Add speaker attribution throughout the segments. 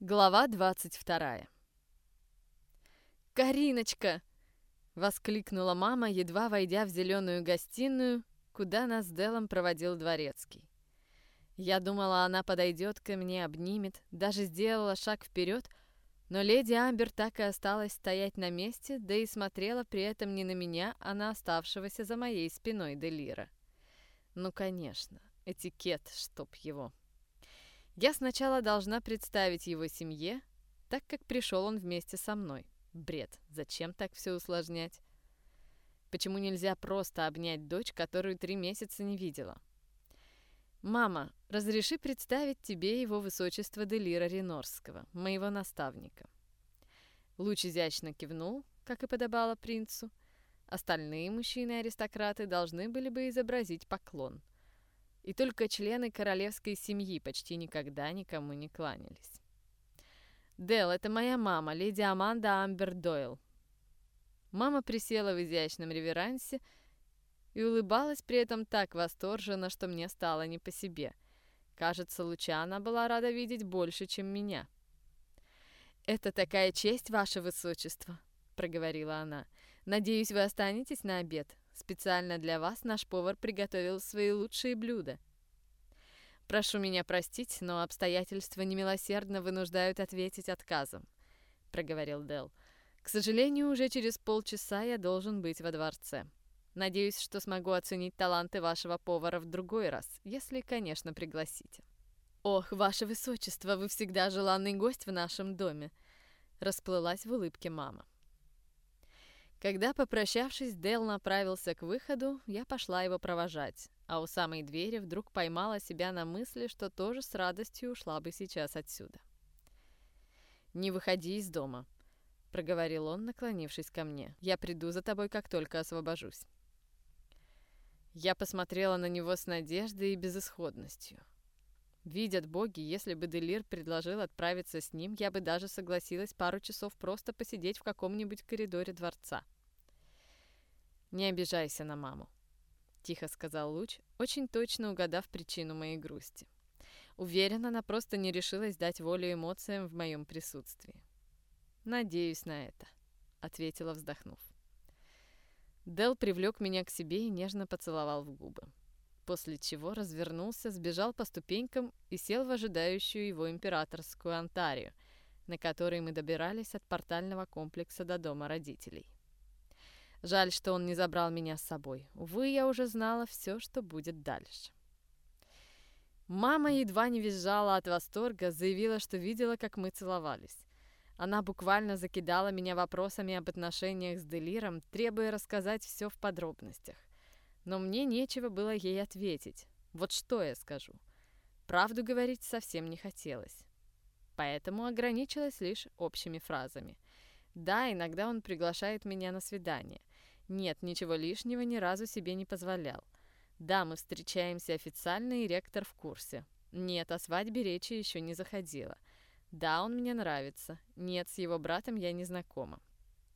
Speaker 1: Глава 22 «Кариночка!» — воскликнула мама, едва войдя в зеленую гостиную, куда нас с Делом проводил дворецкий. Я думала, она подойдет ко мне, обнимет, даже сделала шаг вперед, но леди Амбер так и осталась стоять на месте, да и смотрела при этом не на меня, а на оставшегося за моей спиной Делира. Ну, конечно, этикет, чтоб его. Я сначала должна представить его семье, так как пришел он вместе со мной. Бред. Зачем так все усложнять? Почему нельзя просто обнять дочь, которую три месяца не видела? «Мама, разреши представить тебе его высочество Делира Ренорского, моего наставника». Луч изящно кивнул, как и подобало принцу. Остальные мужчины-аристократы должны были бы изобразить поклон – и только члены королевской семьи почти никогда никому не кланялись. «Дел, это моя мама, леди Аманда Амбер Дойл». Мама присела в изящном реверансе и улыбалась при этом так восторженно, что мне стало не по себе. Кажется, Лучана была рада видеть больше, чем меня. «Это такая честь, ваше высочество», — проговорила она. «Надеюсь, вы останетесь на обед. Специально для вас наш повар приготовил свои лучшие блюда. Прошу меня простить, но обстоятельства немилосердно вынуждают ответить отказом, проговорил Дел. К сожалению, уже через полчаса я должен быть во дворце. Надеюсь, что смогу оценить таланты вашего повара в другой раз, если, конечно, пригласите. Ох, ваше высочество, вы всегда желанный гость в нашем доме, расплылась в улыбке мама. Когда, попрощавшись, Дэл направился к выходу, я пошла его провожать, а у самой двери вдруг поймала себя на мысли, что тоже с радостью ушла бы сейчас отсюда. «Не выходи из дома», — проговорил он, наклонившись ко мне. «Я приду за тобой, как только освобожусь». Я посмотрела на него с надеждой и безысходностью. Видят боги, если бы Делир предложил отправиться с ним, я бы даже согласилась пару часов просто посидеть в каком-нибудь коридоре дворца. «Не обижайся на маму», — тихо сказал Луч, очень точно угадав причину моей грусти. Уверена, она просто не решилась дать волю эмоциям в моем присутствии. «Надеюсь на это», — ответила, вздохнув. Дел привлек меня к себе и нежно поцеловал в губы после чего развернулся, сбежал по ступенькам и сел в ожидающую его императорскую Антарию, на которой мы добирались от портального комплекса до дома родителей. Жаль, что он не забрал меня с собой. Увы, я уже знала все, что будет дальше. Мама едва не визжала от восторга, заявила, что видела, как мы целовались. Она буквально закидала меня вопросами об отношениях с Делиром, требуя рассказать все в подробностях. Но мне нечего было ей ответить. Вот что я скажу. Правду говорить совсем не хотелось. Поэтому ограничилась лишь общими фразами. Да, иногда он приглашает меня на свидание. Нет, ничего лишнего ни разу себе не позволял. Да, мы встречаемся официально, и ректор в курсе. Нет, о свадьбе речи еще не заходила. Да, он мне нравится. Нет, с его братом я не знакома.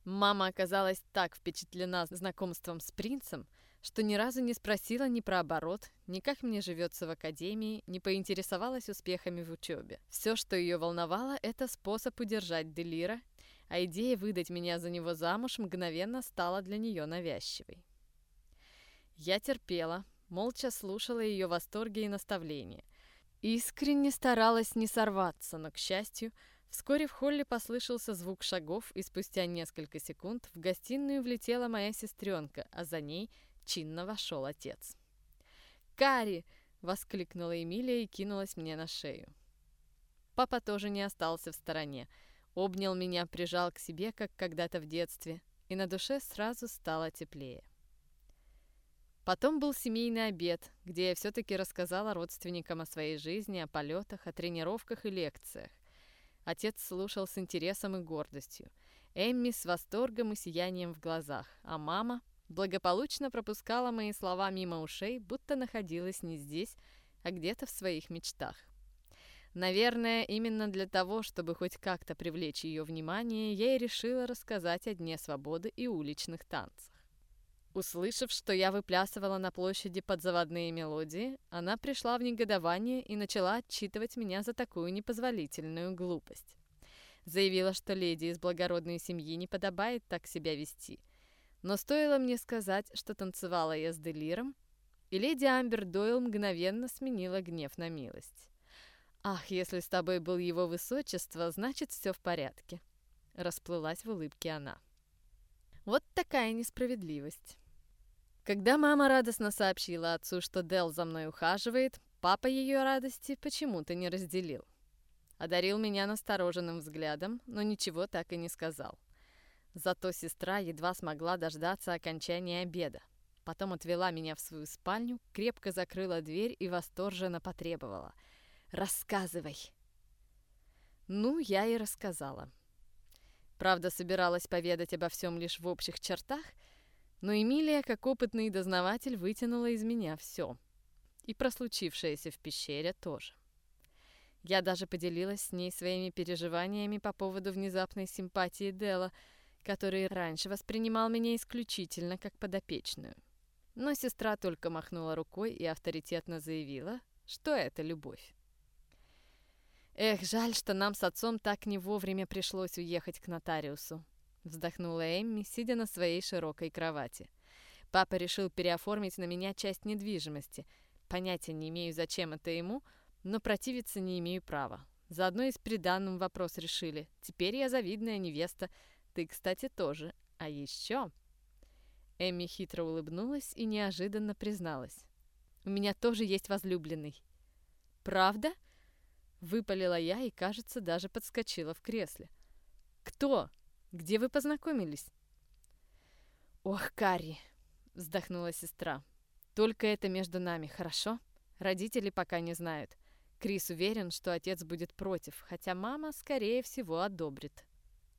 Speaker 1: Мама оказалась так впечатлена знакомством с принцем, что ни разу не спросила ни про оборот, ни как мне живется в академии, не поинтересовалась успехами в учебе. Все, что ее волновало, это способ удержать Делира, а идея выдать меня за него замуж мгновенно стала для нее навязчивой. Я терпела, молча слушала ее восторги и наставления. Искренне старалась не сорваться, но, к счастью, вскоре в холле послышался звук шагов, и спустя несколько секунд в гостиную влетела моя сестренка, а за ней чинно вошел отец. «Кари!» — воскликнула Эмилия и кинулась мне на шею. Папа тоже не остался в стороне. Обнял меня, прижал к себе, как когда-то в детстве, и на душе сразу стало теплее. Потом был семейный обед, где я все-таки рассказала родственникам о своей жизни, о полетах, о тренировках и лекциях. Отец слушал с интересом и гордостью. Эмми с восторгом и сиянием в глазах, а мама благополучно пропускала мои слова мимо ушей, будто находилась не здесь, а где-то в своих мечтах. Наверное, именно для того, чтобы хоть как-то привлечь ее внимание, я и решила рассказать о Дне свободы и уличных танцах. Услышав, что я выплясывала на площади под заводные мелодии, она пришла в негодование и начала отчитывать меня за такую непозволительную глупость. Заявила, что леди из благородной семьи не подобает так себя вести. Но стоило мне сказать, что танцевала я с Делиром, и леди Амбер Дойл мгновенно сменила гнев на милость. «Ах, если с тобой был его высочество, значит, все в порядке», — расплылась в улыбке она. Вот такая несправедливость. Когда мама радостно сообщила отцу, что Дел за мной ухаживает, папа ее радости почему-то не разделил. Одарил меня настороженным взглядом, но ничего так и не сказал. Зато сестра едва смогла дождаться окончания обеда. Потом отвела меня в свою спальню, крепко закрыла дверь и восторженно потребовала. «Рассказывай!» Ну, я и рассказала. Правда, собиралась поведать обо всем лишь в общих чертах — но Эмилия, как опытный дознаватель, вытянула из меня все. И про случившееся в пещере тоже. Я даже поделилась с ней своими переживаниями по поводу внезапной симпатии Дела, который раньше воспринимал меня исключительно как подопечную. Но сестра только махнула рукой и авторитетно заявила, что это любовь. Эх, жаль, что нам с отцом так не вовремя пришлось уехать к нотариусу. Вздохнула Эмми, сидя на своей широкой кровати. Папа решил переоформить на меня часть недвижимости. Понятия не имею, зачем это ему, но противиться не имею права. Заодно и с приданным вопрос решили. Теперь я завидная невеста. Ты, кстати, тоже. А еще... Эмми хитро улыбнулась и неожиданно призналась. «У меня тоже есть возлюбленный». «Правда?» Выпалила я и, кажется, даже подскочила в кресле. «Кто?» Где вы познакомились?» «Ох, Карри!» — вздохнула сестра. «Только это между нами, хорошо? Родители пока не знают. Крис уверен, что отец будет против, хотя мама, скорее всего, одобрит».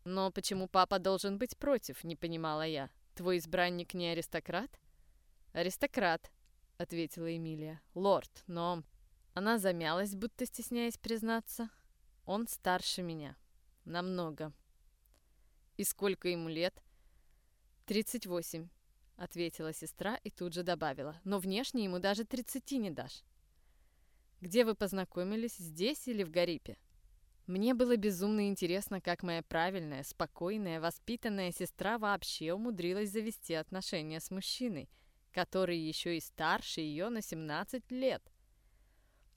Speaker 1: «Но почему папа должен быть против?» — не понимала я. «Твой избранник не аристократ?» «Аристократ», — ответила Эмилия. «Лорд, но...» Она замялась, будто стесняясь признаться. «Он старше меня. Намного. «И сколько ему лет?» «Тридцать восемь», — ответила сестра и тут же добавила. «Но внешне ему даже тридцати не дашь». «Где вы познакомились, здесь или в Гарипе?» Мне было безумно интересно, как моя правильная, спокойная, воспитанная сестра вообще умудрилась завести отношения с мужчиной, который еще и старше ее на 17 лет.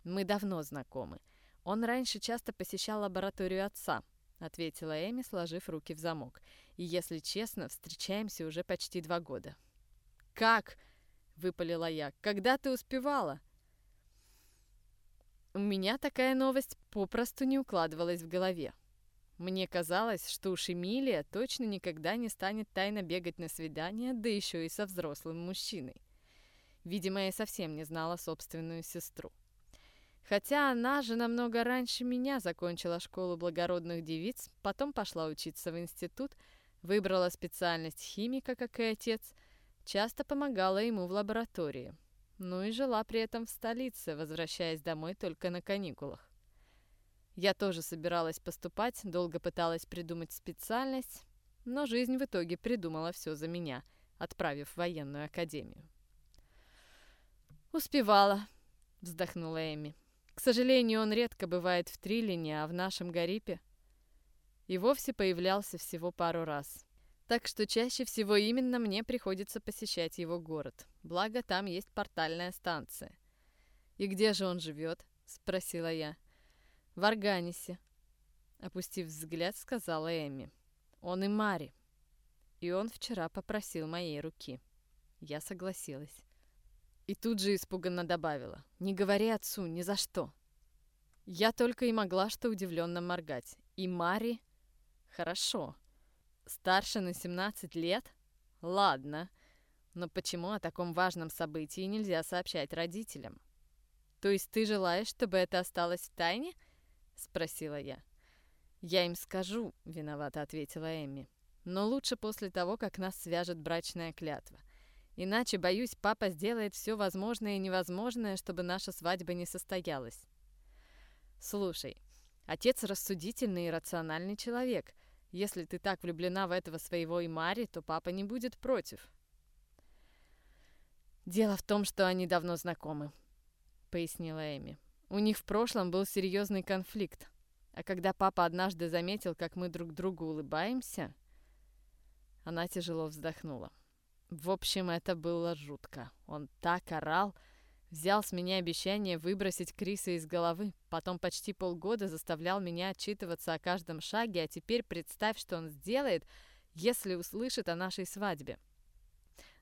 Speaker 1: Мы давно знакомы. Он раньше часто посещал лабораторию отца, — ответила Эми, сложив руки в замок. «И, если честно, встречаемся уже почти два года». «Как?» — выпалила я. «Когда ты успевала?» У меня такая новость попросту не укладывалась в голове. Мне казалось, что уж Эмилия точно никогда не станет тайно бегать на свидание, да еще и со взрослым мужчиной. Видимо, я совсем не знала собственную сестру. Хотя она же намного раньше меня закончила школу благородных девиц, потом пошла учиться в институт, выбрала специальность химика, как и отец, часто помогала ему в лаборатории. Ну и жила при этом в столице, возвращаясь домой только на каникулах. Я тоже собиралась поступать, долго пыталась придумать специальность, но жизнь в итоге придумала все за меня, отправив в военную академию. «Успевала», — вздохнула Эми. К сожалению, он редко бывает в Триллине, а в нашем Гарипе и вовсе появлялся всего пару раз. Так что чаще всего именно мне приходится посещать его город. Благо, там есть портальная станция. «И где же он живет?» — спросила я. «В Арганисе», — опустив взгляд, сказала Эми. «Он и Мари. И он вчера попросил моей руки». Я согласилась. И тут же испуганно добавила. «Не говори отцу, ни за что». Я только и могла что удивленно моргать. И Мари... Хорошо. Старше на 17 лет? Ладно. Но почему о таком важном событии нельзя сообщать родителям? То есть ты желаешь, чтобы это осталось в тайне? Спросила я. Я им скажу, виновато ответила Эмми. Но лучше после того, как нас свяжет брачная клятва. Иначе, боюсь, папа сделает все возможное и невозможное, чтобы наша свадьба не состоялась. Слушай, отец рассудительный и рациональный человек. Если ты так влюблена в этого своего Имари, то папа не будет против. «Дело в том, что они давно знакомы», — пояснила Эми. «У них в прошлом был серьезный конфликт, а когда папа однажды заметил, как мы друг другу улыбаемся...» Она тяжело вздохнула. В общем, это было жутко. Он так орал, взял с меня обещание выбросить Криса из головы, потом почти полгода заставлял меня отчитываться о каждом шаге, а теперь представь, что он сделает, если услышит о нашей свадьбе.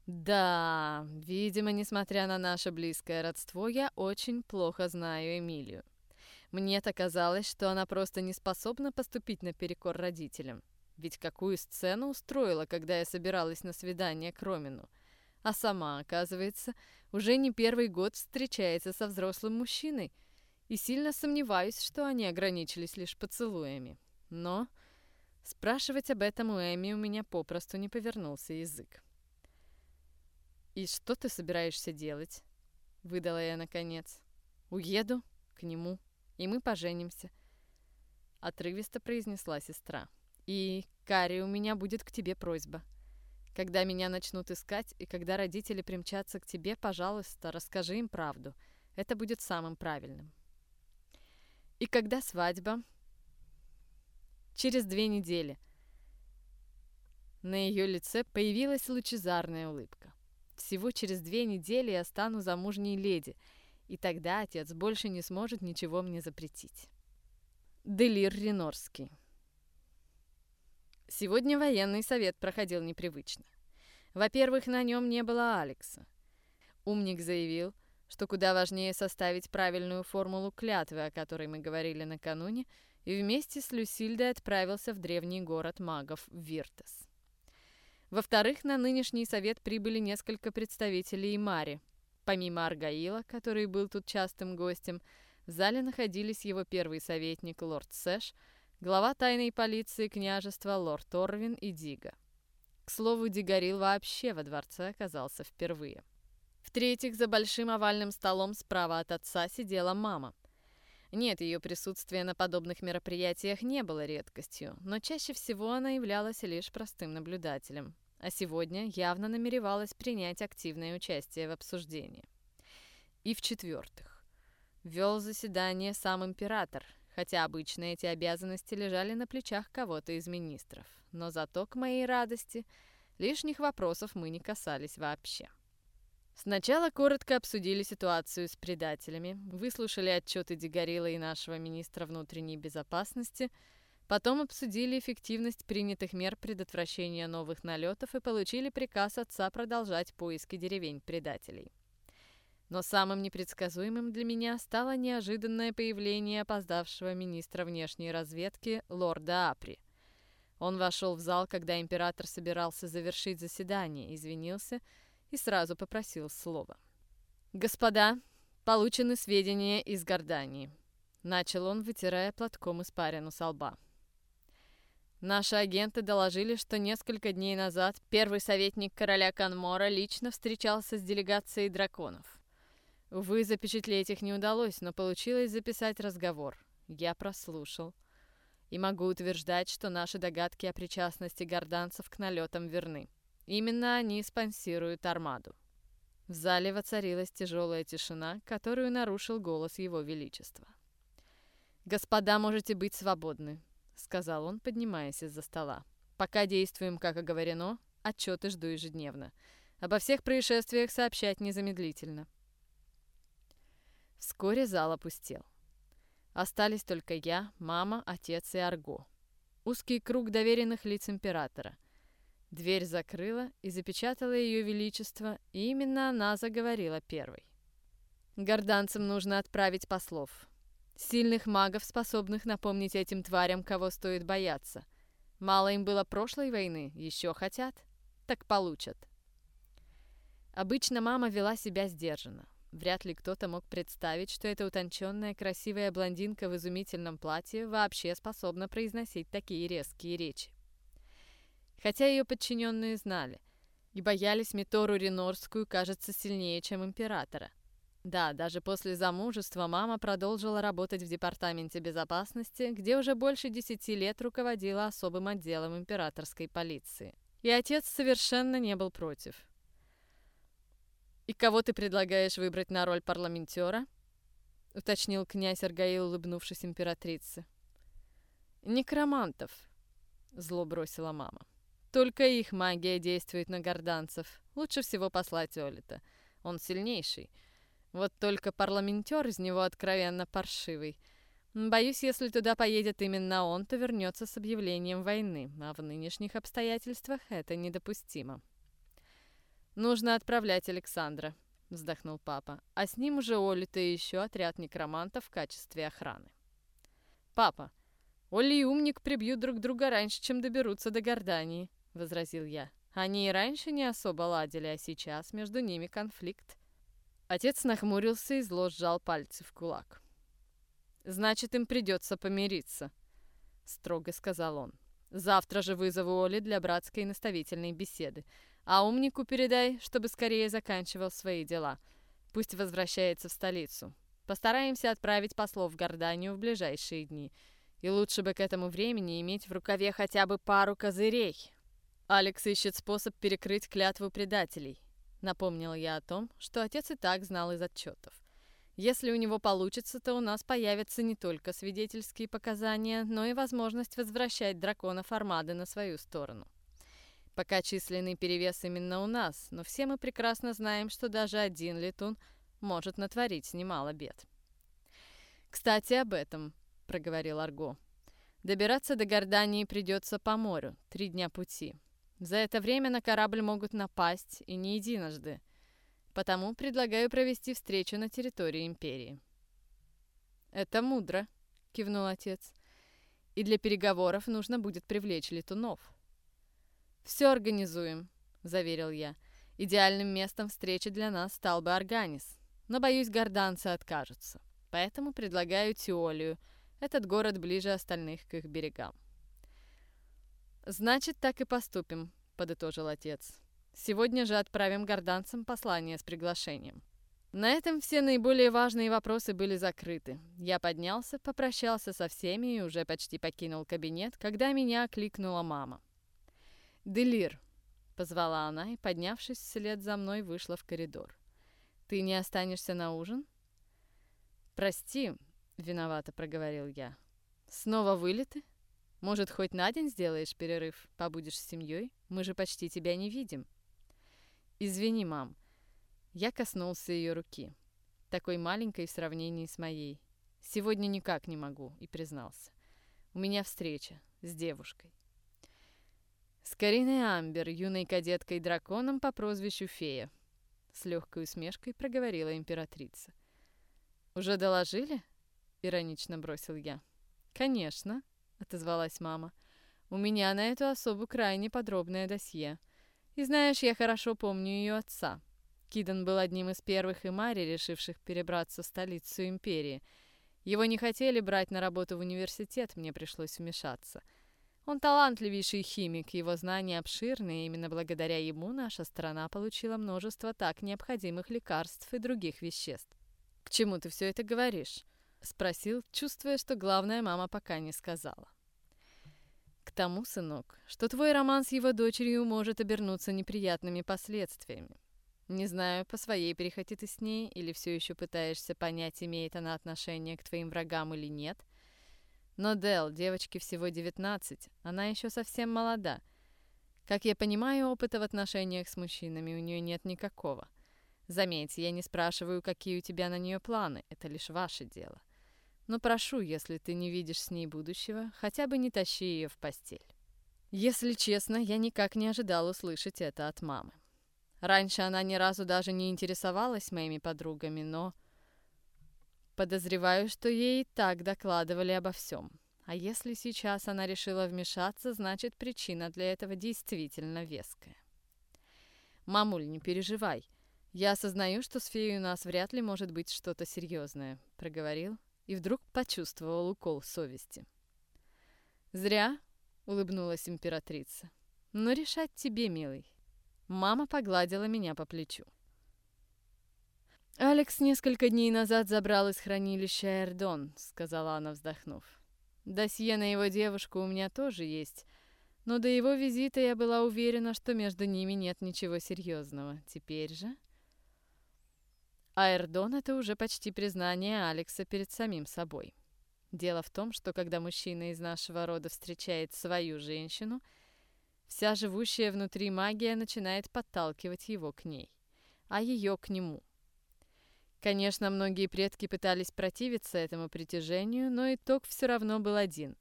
Speaker 1: Да, видимо, несмотря на наше близкое родство, я очень плохо знаю Эмилию. Мне-то казалось, что она просто не способна поступить наперекор родителям. Ведь какую сцену устроила, когда я собиралась на свидание к Ромину. А сама, оказывается, уже не первый год встречается со взрослым мужчиной. И сильно сомневаюсь, что они ограничились лишь поцелуями. Но спрашивать об этом у Эми у меня попросту не повернулся язык. «И что ты собираешься делать?» — выдала я наконец. «Уеду к нему, и мы поженимся», — отрывисто произнесла сестра. И, Кари, у меня будет к тебе просьба. Когда меня начнут искать, и когда родители примчатся к тебе, пожалуйста, расскажи им правду. Это будет самым правильным. И когда свадьба? Через две недели. На ее лице появилась лучезарная улыбка. Всего через две недели я стану замужней леди, и тогда отец больше не сможет ничего мне запретить. Делир Ренорский Сегодня военный совет проходил непривычно. Во-первых, на нем не было Алекса. Умник заявил, что куда важнее составить правильную формулу клятвы, о которой мы говорили накануне, и вместе с Люсильдой отправился в древний город магов Виртес. Во-вторых, на нынешний совет прибыли несколько представителей Имари. Помимо Аргаила, который был тут частым гостем, в зале находились его первый советник лорд Сэш – глава тайной полиции княжества лорд Орвин и Дига. К слову, Дигарил вообще во дворце оказался впервые. В-третьих, за большим овальным столом справа от отца сидела мама. Нет, ее присутствие на подобных мероприятиях не было редкостью, но чаще всего она являлась лишь простым наблюдателем, а сегодня явно намеревалась принять активное участие в обсуждении. И в-четвертых, вел заседание сам император, хотя обычно эти обязанности лежали на плечах кого-то из министров. Но зато, к моей радости, лишних вопросов мы не касались вообще. Сначала коротко обсудили ситуацию с предателями, выслушали отчеты Дегорила и нашего министра внутренней безопасности, потом обсудили эффективность принятых мер предотвращения новых налетов и получили приказ отца продолжать поиски деревень предателей. Но самым непредсказуемым для меня стало неожиданное появление опоздавшего министра внешней разведки лорда Апри. Он вошел в зал, когда император собирался завершить заседание, извинился и сразу попросил слова. «Господа, получены сведения из Гордании», — начал он, вытирая платком испарину со лба. Наши агенты доложили, что несколько дней назад первый советник короля Канмора лично встречался с делегацией драконов. Увы, запечатлеть их не удалось, но получилось записать разговор. Я прослушал. И могу утверждать, что наши догадки о причастности горданцев к налетам верны. Именно они спонсируют армаду. В зале воцарилась тяжелая тишина, которую нарушил голос Его Величества. «Господа, можете быть свободны», — сказал он, поднимаясь из-за стола. «Пока действуем, как оговорено, отчеты жду ежедневно. Обо всех происшествиях сообщать незамедлительно. Вскоре зал опустел. Остались только я, мама, отец и Арго. Узкий круг доверенных лиц императора. Дверь закрыла и запечатала ее величество, и именно она заговорила первой. Горданцам нужно отправить послов. Сильных магов, способных напомнить этим тварям, кого стоит бояться. Мало им было прошлой войны, еще хотят? Так получат. Обычно мама вела себя сдержанно. Вряд ли кто-то мог представить, что эта утонченная красивая блондинка в изумительном платье вообще способна произносить такие резкие речи. Хотя ее подчиненные знали и боялись Митору Ренорскую, кажется, сильнее, чем императора. Да, даже после замужества мама продолжила работать в Департаменте безопасности, где уже больше десяти лет руководила особым отделом императорской полиции. И отец совершенно не был против. «И кого ты предлагаешь выбрать на роль парламентера?» — уточнил князь Аргаил, улыбнувшись императрице. «Некромантов», — зло бросила мама. «Только их магия действует на горданцев. Лучше всего послать Олита. Он сильнейший. Вот только парламентер из него откровенно паршивый. Боюсь, если туда поедет именно он, то вернется с объявлением войны, а в нынешних обстоятельствах это недопустимо». «Нужно отправлять Александра», — вздохнул папа. «А с ним уже Олита и еще отряд некромантов в качестве охраны». «Папа, Оли и Умник прибьют друг друга раньше, чем доберутся до Гордании», — возразил я. «Они и раньше не особо ладили, а сейчас между ними конфликт». Отец нахмурился и зло сжал пальцы в кулак. «Значит, им придется помириться», — строго сказал он. «Завтра же вызову Оли для братской наставительной беседы. А умнику передай, чтобы скорее заканчивал свои дела. Пусть возвращается в столицу. Постараемся отправить послов в Горданию в ближайшие дни. И лучше бы к этому времени иметь в рукаве хотя бы пару козырей. Алекс ищет способ перекрыть клятву предателей. Напомнила я о том, что отец и так знал из отчетов. Если у него получится, то у нас появятся не только свидетельские показания, но и возможность возвращать драконов Армады на свою сторону. Пока численный перевес именно у нас, но все мы прекрасно знаем, что даже один летун может натворить немало бед. «Кстати, об этом», — проговорил Арго. «Добираться до Гордании придется по морю, три дня пути. За это время на корабль могут напасть, и не единожды. Потому предлагаю провести встречу на территории Империи». «Это мудро», — кивнул отец. «И для переговоров нужно будет привлечь летунов». «Все организуем», — заверил я. «Идеальным местом встречи для нас стал бы Арганис, но, боюсь, горданцы откажутся. Поэтому предлагаю Теолию. Этот город ближе остальных к их берегам». «Значит, так и поступим», — подытожил отец. «Сегодня же отправим горданцам послание с приглашением». На этом все наиболее важные вопросы были закрыты. Я поднялся, попрощался со всеми и уже почти покинул кабинет, когда меня окликнула мама. «Делир», — позвала она и, поднявшись вслед за мной, вышла в коридор. «Ты не останешься на ужин?» «Прости», — виновато проговорил я. «Снова вылеты? Может, хоть на день сделаешь перерыв, побудешь с семьей? Мы же почти тебя не видим». «Извини, мам». Я коснулся ее руки, такой маленькой в сравнении с моей. «Сегодня никак не могу», и признался. «У меня встреча с девушкой». С Кариной Амбер, юной кадеткой-драконом по прозвищу Фея. С легкой усмешкой проговорила императрица. «Уже доложили?» — иронично бросил я. «Конечно», — отозвалась мама. «У меня на эту особу крайне подробное досье. И знаешь, я хорошо помню ее отца. Кидан был одним из первых имари, решивших перебраться в столицу империи. Его не хотели брать на работу в университет, мне пришлось вмешаться». Он талантливейший химик, его знания обширны, и именно благодаря ему наша страна получила множество так необходимых лекарств и других веществ. «К чему ты все это говоришь?» — спросил, чувствуя, что главная мама пока не сказала. «К тому, сынок, что твой роман с его дочерью может обернуться неприятными последствиями. Не знаю, по своей прихоти ты с ней или все еще пытаешься понять, имеет она отношение к твоим врагам или нет — но Дел, девочке всего 19, она еще совсем молода. Как я понимаю, опыта в отношениях с мужчинами у нее нет никакого. Заметь, я не спрашиваю, какие у тебя на нее планы, это лишь ваше дело. Но прошу, если ты не видишь с ней будущего, хотя бы не тащи ее в постель. Если честно, я никак не ожидал услышать это от мамы. Раньше она ни разу даже не интересовалась моими подругами, но... Подозреваю, что ей и так докладывали обо всем. А если сейчас она решила вмешаться, значит причина для этого действительно веская. «Мамуль, не переживай. Я осознаю, что с феей у нас вряд ли может быть что-то серьезное», — проговорил и вдруг почувствовал укол совести. «Зря», — улыбнулась императрица. «Но решать тебе, милый». Мама погладила меня по плечу. «Алекс несколько дней назад забрал из хранилища Эрдон», — сказала она, вздохнув. «Досье на его девушку у меня тоже есть, но до его визита я была уверена, что между ними нет ничего серьезного. Теперь же...» А Эрдон — это уже почти признание Алекса перед самим собой. Дело в том, что когда мужчина из нашего рода встречает свою женщину, вся живущая внутри магия начинает подталкивать его к ней, а ее к нему. Конечно, многие предки пытались противиться этому притяжению, но итог все равно был один.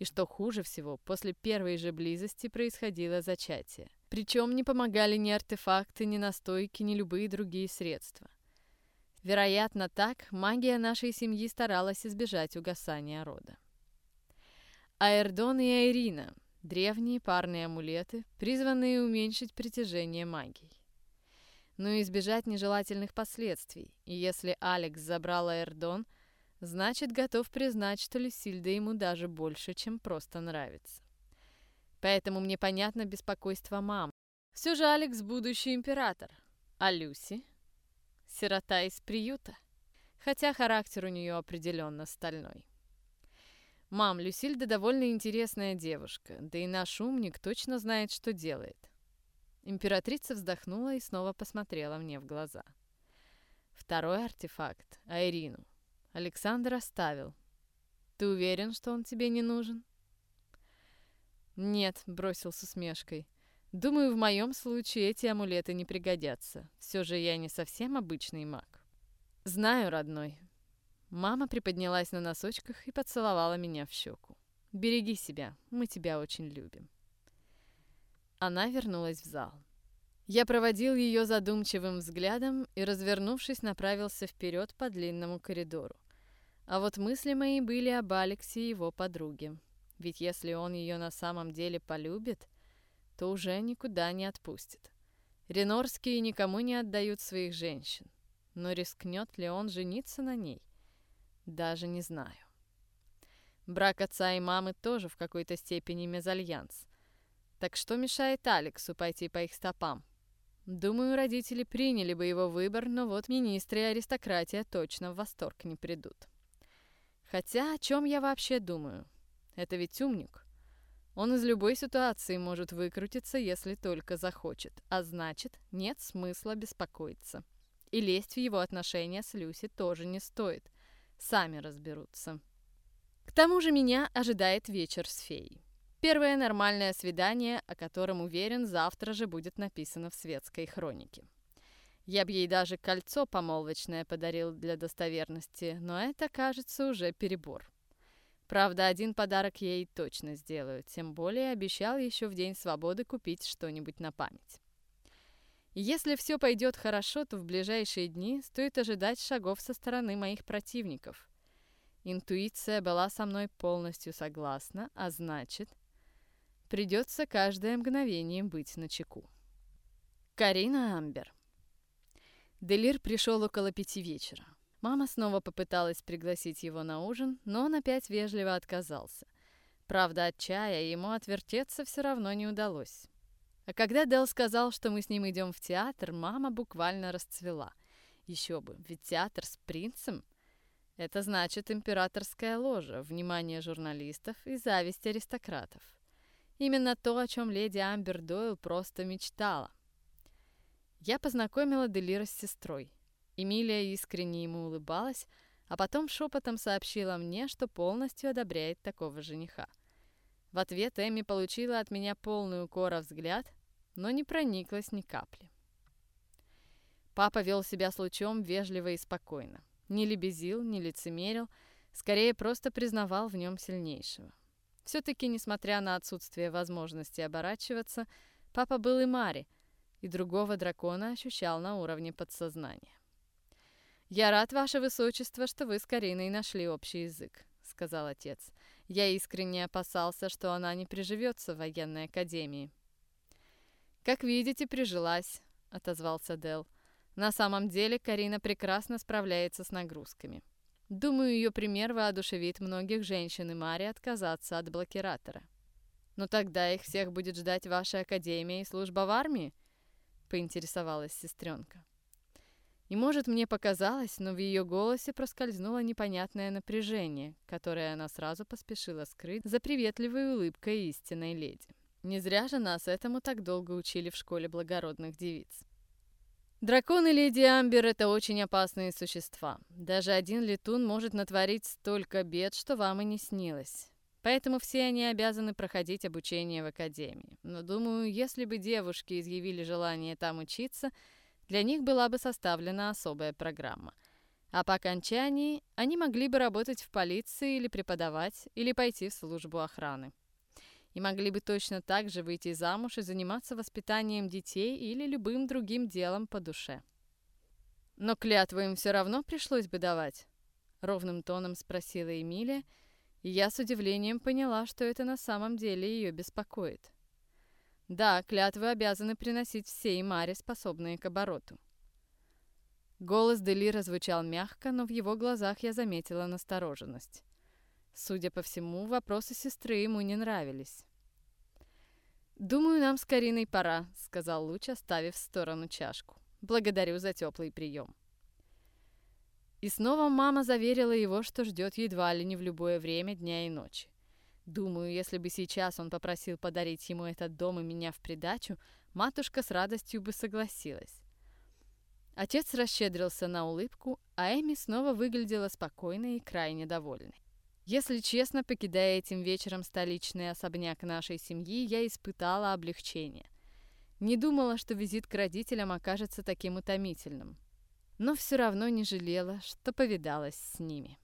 Speaker 1: И что хуже всего, после первой же близости происходило зачатие. Причем не помогали ни артефакты, ни настойки, ни любые другие средства. Вероятно, так магия нашей семьи старалась избежать угасания рода. Аэрдон и Айрина – древние парные амулеты, призванные уменьшить притяжение магии. Но избежать нежелательных последствий, и если Алекс забрал Аэрдон, значит готов признать, что Люсильда ему даже больше, чем просто нравится. Поэтому мне понятно беспокойство мам. Все же Алекс – будущий император, а Люси Сирота из приюта. Хотя характер у нее определенно стальной. «Мам, Люсильда довольно интересная девушка, да и наш умник точно знает, что делает». Императрица вздохнула и снова посмотрела мне в глаза. «Второй артефакт, Айрину. Александр оставил. Ты уверен, что он тебе не нужен?» «Нет», — бросил с усмешкой. Думаю, в моем случае эти амулеты не пригодятся. Все же я не совсем обычный маг. Знаю, родной. Мама приподнялась на носочках и поцеловала меня в щеку. Береги себя, мы тебя очень любим. Она вернулась в зал. Я проводил ее задумчивым взглядом и, развернувшись, направился вперед по длинному коридору. А вот мысли мои были об Алексе и его подруге. Ведь если он ее на самом деле полюбит, то уже никуда не отпустит. Ренорские никому не отдают своих женщин. Но рискнет ли он жениться на ней? Даже не знаю. Брак отца и мамы тоже в какой-то степени мезальянс. Так что мешает Алексу пойти по их стопам? Думаю, родители приняли бы его выбор, но вот министры и аристократия точно в восторг не придут. Хотя о чем я вообще думаю? Это ведь умник. Он из любой ситуации может выкрутиться, если только захочет, а значит, нет смысла беспокоиться. И лезть в его отношения с Люси тоже не стоит. Сами разберутся. К тому же меня ожидает вечер с феей. Первое нормальное свидание, о котором, уверен, завтра же будет написано в светской хронике. Я бы ей даже кольцо помолвочное подарил для достоверности, но это, кажется, уже перебор. Правда, один подарок ей точно сделаю, тем более обещал еще в День Свободы купить что-нибудь на память. Если все пойдет хорошо, то в ближайшие дни стоит ожидать шагов со стороны моих противников. Интуиция была со мной полностью согласна, а значит, придется каждое мгновение быть на чеку. Карина Амбер. Делир пришел около пяти вечера. Мама снова попыталась пригласить его на ужин, но он опять вежливо отказался. Правда, от чая ему отвертеться все равно не удалось. А когда Дел сказал, что мы с ним идем в театр, мама буквально расцвела. Еще бы, ведь театр с принцем — это значит императорская ложа, внимание журналистов и зависть аристократов. Именно то, о чем леди Амбер Дойл просто мечтала. Я познакомила Делира с сестрой. Эмилия искренне ему улыбалась, а потом шепотом сообщила мне, что полностью одобряет такого жениха. В ответ Эми получила от меня полный укора взгляд, но не прониклась ни капли. Папа вел себя с лучом вежливо и спокойно. Не лебезил, не лицемерил, скорее просто признавал в нем сильнейшего. Все-таки, несмотря на отсутствие возможности оборачиваться, папа был и Мари, и другого дракона ощущал на уровне подсознания. «Я рад, ваше высочество, что вы с Кариной нашли общий язык», — сказал отец. «Я искренне опасался, что она не приживется в военной академии». «Как видите, прижилась», — отозвался Дел. «На самом деле Карина прекрасно справляется с нагрузками. Думаю, ее пример воодушевит многих женщин и Мари отказаться от блокиратора». «Но тогда их всех будет ждать ваша академия и служба в армии?» — поинтересовалась сестренка. И, может, мне показалось, но в ее голосе проскользнуло непонятное напряжение, которое она сразу поспешила скрыть за приветливой улыбкой истинной леди. Не зря же нас этому так долго учили в школе благородных девиц. Драконы Леди Амбер — это очень опасные существа. Даже один летун может натворить столько бед, что вам и не снилось. Поэтому все они обязаны проходить обучение в академии. Но думаю, если бы девушки изъявили желание там учиться, для них была бы составлена особая программа. А по окончании они могли бы работать в полиции или преподавать, или пойти в службу охраны. И могли бы точно так же выйти замуж и заниматься воспитанием детей или любым другим делом по душе. Но клятву им все равно пришлось бы давать, ровным тоном спросила Эмилия, и я с удивлением поняла, что это на самом деле ее беспокоит. Да, клятвы обязаны приносить все имари, способные к обороту. Голос Делира звучал мягко, но в его глазах я заметила настороженность. Судя по всему, вопросы сестры ему не нравились. «Думаю, нам с Кариной пора», — сказал Луч, оставив в сторону чашку. «Благодарю за теплый прием». И снова мама заверила его, что ждет едва ли не в любое время дня и ночи. Думаю, если бы сейчас он попросил подарить ему этот дом и меня в придачу, матушка с радостью бы согласилась. Отец расщедрился на улыбку, а Эми снова выглядела спокойной и крайне довольной. Если честно, покидая этим вечером столичный особняк нашей семьи, я испытала облегчение. Не думала, что визит к родителям окажется таким утомительным но все равно не жалела, что повидалась с ними.